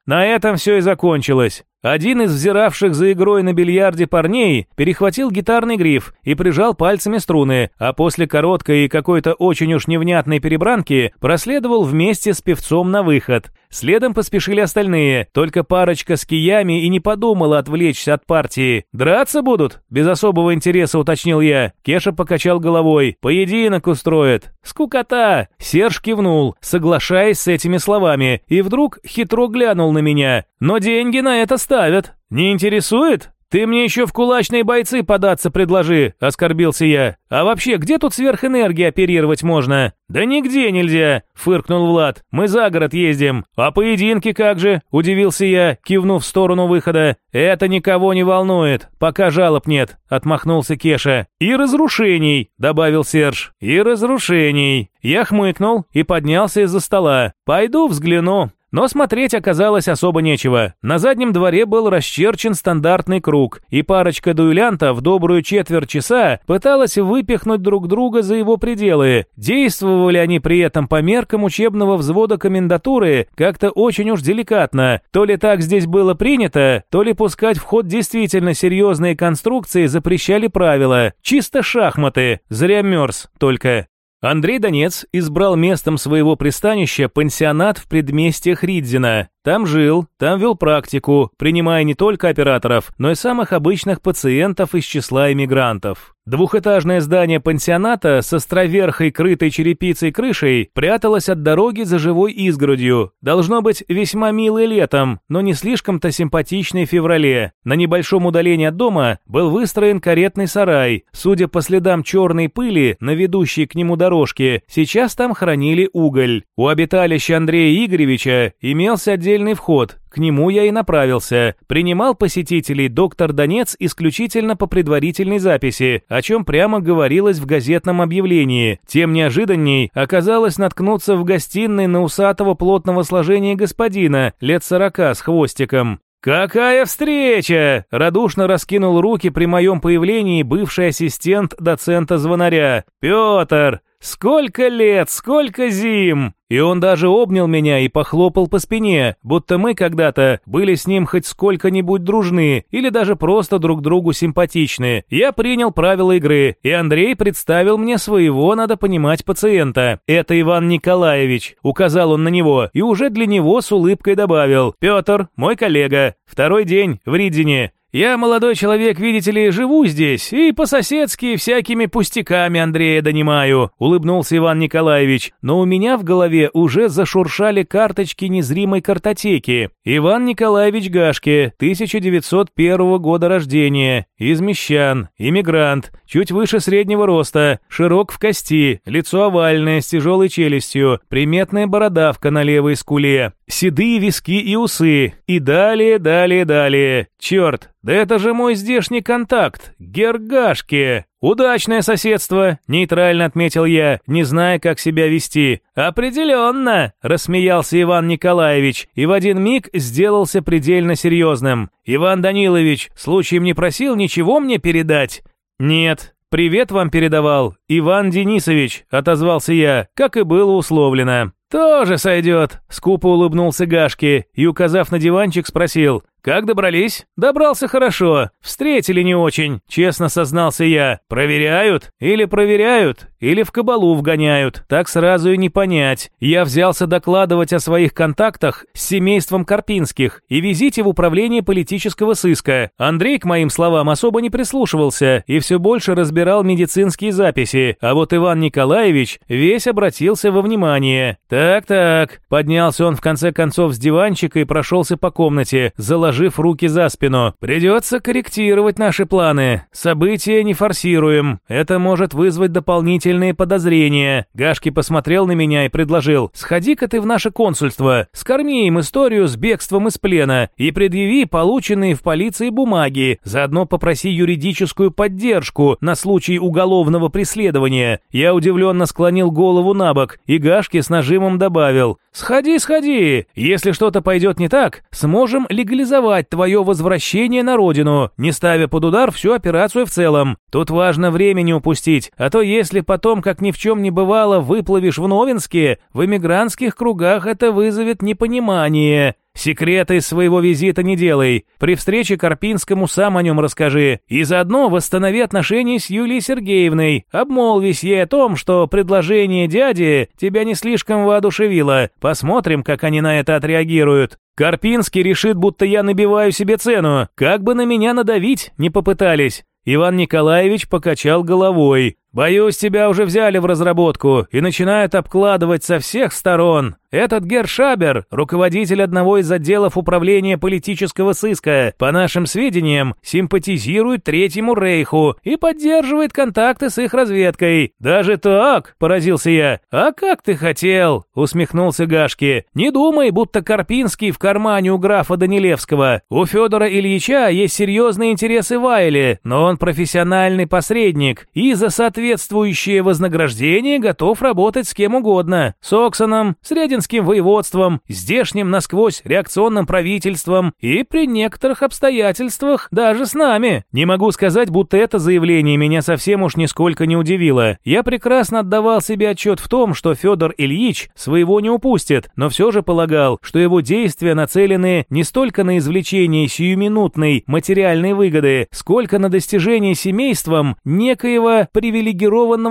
На этом все и закончилось. Один из взиравших за игрой на бильярде парней перехватил гитарный гриф и прижал пальцами струны, а после короткой и какой-то очень уж невнятной перебранки проследовал вместе с певцом на выход. Следом поспешили остальные, только парочка с киями и не подумала отвлечься от партии. «Драться будут?» – без особого интереса уточнил я. Кеша покачал головой. «Поединок устроят». «Скукота!» Серж кивнул, соглашаясь с этими словами, и вдруг хитро глянул на меня. «Но деньги на это ставят. Не интересует?» «Ты мне еще в кулачные бойцы податься предложи», — оскорбился я. «А вообще, где тут сверхэнергии оперировать можно?» «Да нигде нельзя», — фыркнул Влад. «Мы за город ездим». «А поединки как же?» — удивился я, кивнув в сторону выхода. «Это никого не волнует, пока жалоб нет», — отмахнулся Кеша. «И разрушений», — добавил Серж. «И разрушений». Я хмыкнул и поднялся из-за стола. «Пойду взгляну». Но смотреть оказалось особо нечего. На заднем дворе был расчерчен стандартный круг, и парочка дуэлянтов добрую четверть часа пыталась выпихнуть друг друга за его пределы. Действовали они при этом по меркам учебного взвода комендатуры как-то очень уж деликатно. То ли так здесь было принято, то ли пускать в ход действительно серьезные конструкции запрещали правила. Чисто шахматы. Зря мерз только. Андрей Донец избрал местом своего пристанища пансионат в предместьях Ридзина. Там жил, там вел практику, принимая не только операторов, но и самых обычных пациентов из числа иммигрантов. Двухэтажное здание пансионата с островерхой крытой черепицей крышей пряталось от дороги за живой изгородью. Должно быть весьма милый летом, но не слишком-то симпатичный в феврале. На небольшом удалении от дома был выстроен каретный сарай. Судя по следам черной пыли на ведущей к нему дорожке, сейчас там хранили уголь. У обиталища Андрея Игоревича имелся отдельный вход, к нему я и направился. Принимал посетителей доктор Донец исключительно по предварительной записи, о чем прямо говорилось в газетном объявлении. Тем неожиданней оказалось наткнуться в гостиной на усатого плотного сложения господина, лет сорока с хвостиком. «Какая встреча!» – радушно раскинул руки при моем появлении бывший ассистент доцента Звонаря. «Петр, Сколько лет, сколько зим! И он даже обнял меня и похлопал по спине, будто мы когда-то были с ним хоть сколько-нибудь дружны или даже просто друг другу симпатичны. Я принял правила игры, и Андрей представил мне своего, надо понимать, пациента. Это Иван Николаевич, указал он на него, и уже для него с улыбкой добавил. Петр, мой коллега, второй день в Ридзине. Я, молодой человек, видите ли, живу здесь и по-соседски всякими пустяками Андрея донимаю», — улыбнулся Иван Николаевич, но у меня в голове уже зашуршали карточки незримой картотеки. Иван Николаевич Гашке, 1901 года рождения, из Мещан, иммигрант, чуть выше среднего роста, широк в кости, лицо овальное с тяжелой челюстью, приметная бородавка на левой скуле, седые виски и усы, и далее, далее, далее. Черт, да это же мой здешний контакт, Гергашки. Удачное соседство, нейтрально отметил я, не зная, как себя вести. Определенно, рассмеялся Иван Николаевич и в один миг сделался предельно серьезным. Иван Данилович, случаем не просил ничего мне передать? Нет, «Привет вам передавал, Иван Денисович», — отозвался я, как и было условлено. «Тоже сойдет», — скупо улыбнулся Гашки и, указав на диванчик, спросил. Как добрались? Добрался хорошо. Встретили не очень, честно сознался я. Проверяют? Или проверяют? Или в кабалу вгоняют? Так сразу и не понять. Я взялся докладывать о своих контактах с семейством Карпинских и визите в управление политического сыска. Андрей, к моим словам, особо не прислушивался и все больше разбирал медицинские записи, а вот Иван Николаевич весь обратился во внимание. Так-так, поднялся он в конце концов с диванчика и прошелся по комнате, заложив руки за спину. Придется корректировать наши планы. События не форсируем. Это может вызвать дополнительные подозрения. Гашки посмотрел на меня и предложил, сходи-ка ты в наше консульство, скорми им историю с бегством из плена и предъяви полученные в полиции бумаги, заодно попроси юридическую поддержку на случай уголовного преследования. Я удивленно склонил голову на бок, и Гашки с нажимом добавил, сходи, сходи, если что-то пойдет не так, сможем легализовать твое возвращение на родину, не ставя под удар всю операцию в целом. Тут важно время не упустить, а то если потом, как ни в чем не бывало, выплывешь в Новинске, в эмигрантских кругах это вызовет непонимание. Секреты своего визита не делай. При встрече Карпинскому сам о нем расскажи. И заодно восстанови отношения с Юлией Сергеевной. Обмолвись ей о том, что предложение дяди тебя не слишком воодушевило. Посмотрим, как они на это отреагируют. Карпинский решит, будто я набиваю себе цену. Как бы на меня надавить не попытались. Иван Николаевич покачал головой. «Боюсь, тебя уже взяли в разработку и начинают обкладывать со всех сторон. Этот Гершабер, руководитель одного из отделов управления политического сыска, по нашим сведениям, симпатизирует Третьему Рейху и поддерживает контакты с их разведкой. Даже так, поразился я. А как ты хотел? Усмехнулся Гашки. Не думай, будто Карпинский в кармане у графа Данилевского. У Федора Ильича есть серьезные интересы в Айле, но он профессиональный посредник и за соответствующее вознаграждение готов работать с кем угодно. С Оксаном, Средин Ленинским воеводством, здешним насквозь реакционным правительством и при некоторых обстоятельствах даже с нами. Не могу сказать, будто это заявление меня совсем уж нисколько не удивило. Я прекрасно отдавал себе отчет в том, что Федор Ильич своего не упустит, но все же полагал, что его действия нацелены не столько на извлечение сиюминутной материальной выгоды, сколько на достижение семейством некоего привилегированного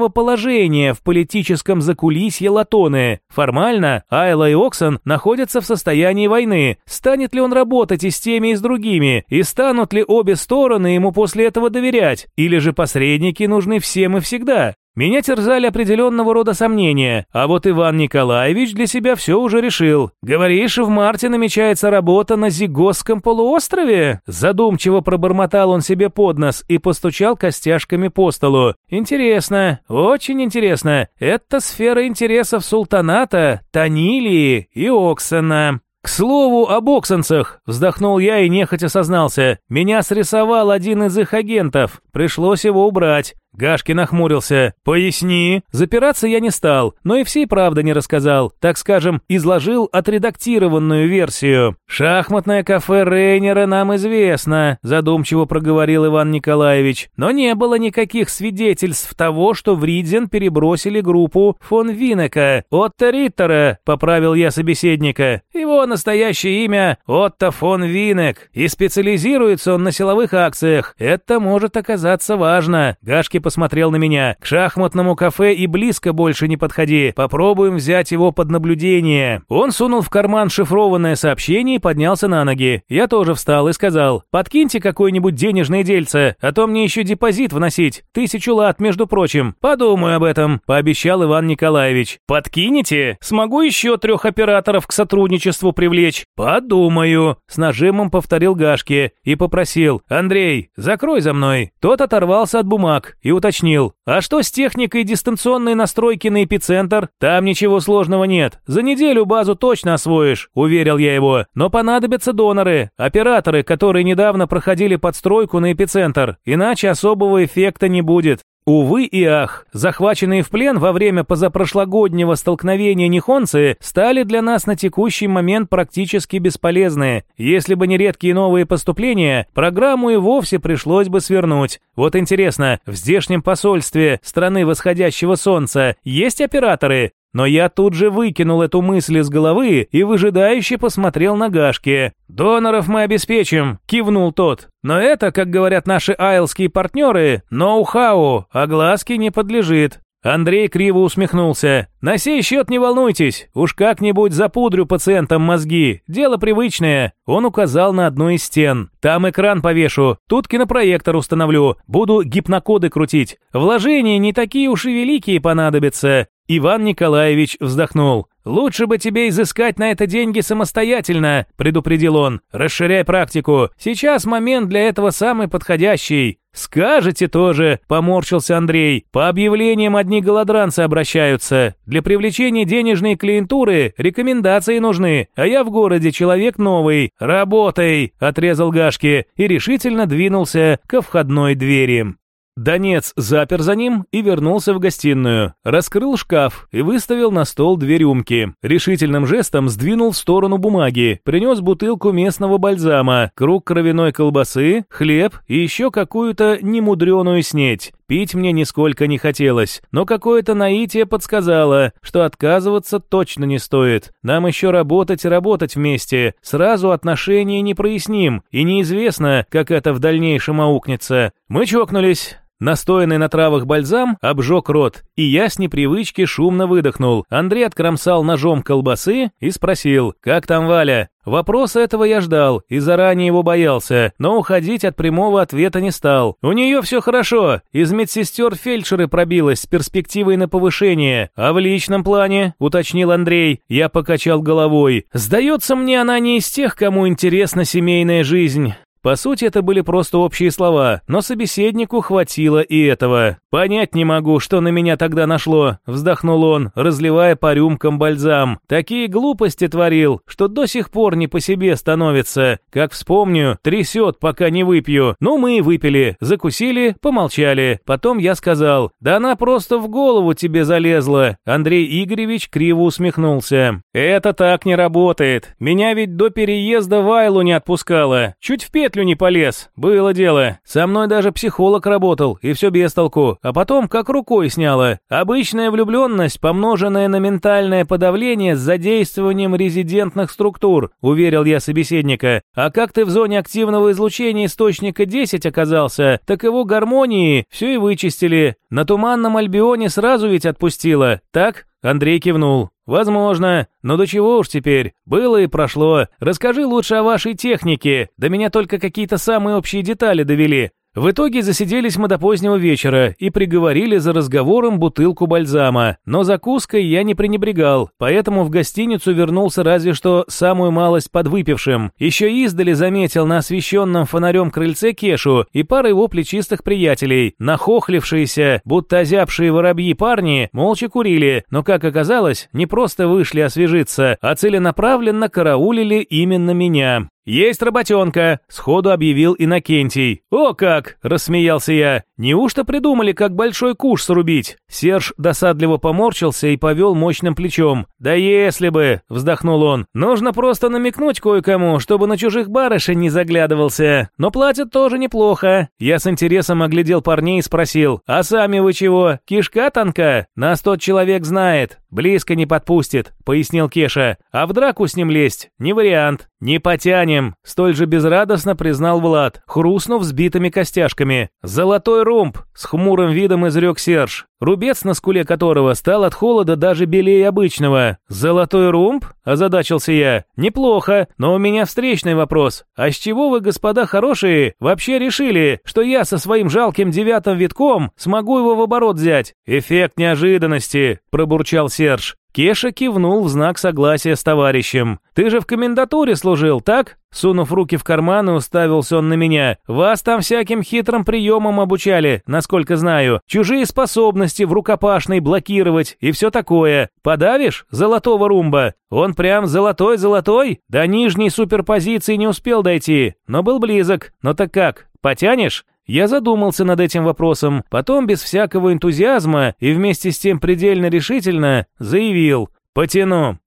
положения в политическом закулисье Латоны. Формально Айла и Оксан находятся в состоянии войны. Станет ли он работать и с теми, и с другими? И станут ли обе стороны ему после этого доверять? Или же посредники нужны всем и всегда? Меня терзали определенного рода сомнения, а вот Иван Николаевич для себя все уже решил. «Говоришь, в марте намечается работа на Зигосском полуострове?» Задумчиво пробормотал он себе под нос и постучал костяшками по столу. «Интересно, очень интересно. Это сфера интересов султаната, Танилии и Оксана». «К слову об оксанцах», — вздохнул я и нехотя сознался. «Меня срисовал один из их агентов. Пришлось его убрать. Гашки нахмурился. «Поясни». Запираться я не стал, но и всей правды не рассказал. Так скажем, изложил отредактированную версию. «Шахматное кафе Рейнера нам известно», задумчиво проговорил Иван Николаевич. «Но не было никаких свидетельств того, что в Ридзен перебросили группу фон Винека. Отто Риттера», поправил я собеседника. «Его настоящее имя Отто фон Винек, и специализируется он на силовых акциях. Это может оказаться важно». Гашки посмотрел на меня. «К шахматному кафе и близко больше не подходи. Попробуем взять его под наблюдение». Он сунул в карман шифрованное сообщение и поднялся на ноги. Я тоже встал и сказал, «Подкиньте какое-нибудь денежное дельце, а то мне еще депозит вносить. Тысячу лат, между прочим. Подумаю об этом», — пообещал Иван Николаевич. «Подкинете? Смогу еще трех операторов к сотрудничеству привлечь?» «Подумаю», — с нажимом повторил Гашки и попросил, «Андрей, закрой за мной». Тот оторвался от бумаг и уточнил. «А что с техникой дистанционной настройки на эпицентр? Там ничего сложного нет. За неделю базу точно освоишь», — уверил я его. «Но понадобятся доноры, операторы, которые недавно проходили подстройку на эпицентр. Иначе особого эффекта не будет». Увы и ах, захваченные в плен во время позапрошлогоднего столкновения нихонцы стали для нас на текущий момент практически бесполезны. Если бы не редкие новые поступления, программу и вовсе пришлось бы свернуть. Вот интересно, в здешнем посольстве страны восходящего солнца есть операторы? Но я тут же выкинул эту мысль из головы и выжидающе посмотрел на Гашки. «Доноров мы обеспечим», — кивнул тот. «Но это, как говорят наши айлские партнеры, ноу-хау, а глазки не подлежит. Андрей криво усмехнулся. «На сей счет не волнуйтесь, уж как-нибудь запудрю пациентам мозги, дело привычное». Он указал на одну из стен. «Там экран повешу, тут кинопроектор установлю, буду гипнокоды крутить. Вложения не такие уж и великие понадобятся». Иван Николаевич вздохнул. «Лучше бы тебе изыскать на это деньги самостоятельно», – предупредил он. «Расширяй практику. Сейчас момент для этого самый подходящий». «Скажете тоже», – поморщился Андрей. «По объявлениям одни голодранцы обращаются. Для привлечения денежной клиентуры рекомендации нужны, а я в городе человек новый. Работай», – отрезал Гашки и решительно двинулся ко входной двери. Донец запер за ним и вернулся в гостиную. Раскрыл шкаф и выставил на стол две рюмки. Решительным жестом сдвинул в сторону бумаги, принес бутылку местного бальзама, круг кровяной колбасы, хлеб и еще какую-то немудреную снеть. Пить мне нисколько не хотелось, но какое-то наитие подсказало, что отказываться точно не стоит. Нам еще работать и работать вместе. Сразу отношения не проясним, и неизвестно, как это в дальнейшем аукнется. Мы чокнулись. Настоянный на травах бальзам обжег рот, и я с непривычки шумно выдохнул. Андрей откромсал ножом колбасы и спросил, как там Валя? Вопроса этого я ждал и заранее его боялся, но уходить от прямого ответа не стал. У нее все хорошо, из медсестер фельдшеры пробилась с перспективой на повышение, а в личном плане, уточнил Андрей, я покачал головой. Сдается мне она не из тех, кому интересна семейная жизнь. По сути, это были просто общие слова, но собеседнику хватило и этого. «Понять не могу, что на меня тогда нашло», — вздохнул он, разливая по рюмкам бальзам. «Такие глупости творил, что до сих пор не по себе становится. Как вспомню, трясет, пока не выпью. Ну, мы и выпили, закусили, помолчали. Потом я сказал, да она просто в голову тебе залезла». Андрей Игоревич криво усмехнулся. «Это так не работает. Меня ведь до переезда в Айлу не отпускала. Чуть в петлю не полез. Было дело. Со мной даже психолог работал, и все без толку. А потом как рукой сняло. Обычная влюбленность, помноженная на ментальное подавление с задействованием резидентных структур, уверил я собеседника. А как ты в зоне активного излучения источника 10 оказался, так его гармонии все и вычистили. На туманном Альбионе сразу ведь отпустила, так? Андрей кивнул. «Возможно. Но до чего уж теперь? Было и прошло. Расскажи лучше о вашей технике. До меня только какие-то самые общие детали довели. В итоге засиделись мы до позднего вечера и приговорили за разговором бутылку бальзама, но закуской я не пренебрегал, поэтому в гостиницу вернулся разве что самую малость подвыпившим. Еще издали заметил на освещенном фонарем крыльце Кешу и пару его плечистых приятелей. Нахохлившиеся, будто озябшие воробьи парни, молча курили, но, как оказалось, не просто вышли освежиться, а целенаправленно караулили именно меня. «Есть работенка!» – сходу объявил Иннокентий. «О как!» – рассмеялся я. «Неужто придумали, как большой куш срубить?» Серж досадливо поморщился и повел мощным плечом. «Да если бы!» – вздохнул он. «Нужно просто намекнуть кое-кому, чтобы на чужих барышень не заглядывался. Но платят тоже неплохо». Я с интересом оглядел парней и спросил. «А сами вы чего? Кишка тонка? Нас тот человек знает. Близко не подпустит», – пояснил Кеша. «А в драку с ним лезть? Не вариант. Не потянем», – столь же безрадостно признал Влад, хрустнув сбитыми костяшками. «Золотой румб», – с хмурым видом изрек Серж рубец на скуле которого стал от холода даже белее обычного. «Золотой румб?» – озадачился я. «Неплохо, но у меня встречный вопрос. А с чего вы, господа хорошие, вообще решили, что я со своим жалким девятым витком смогу его в оборот взять?» «Эффект неожиданности», – пробурчал Серж. Кеша кивнул в знак согласия с товарищем. «Ты же в комендатуре служил, так?» Сунув руки в карманы, уставился он на меня. «Вас там всяким хитрым приемам обучали, насколько знаю. Чужие способности в рукопашной блокировать и все такое. Подавишь золотого румба? Он прям золотой-золотой? До нижней суперпозиции не успел дойти, но был близок. Но так как, потянешь?» Я задумался над этим вопросом, потом без всякого энтузиазма и вместе с тем предельно решительно заявил «Потяну».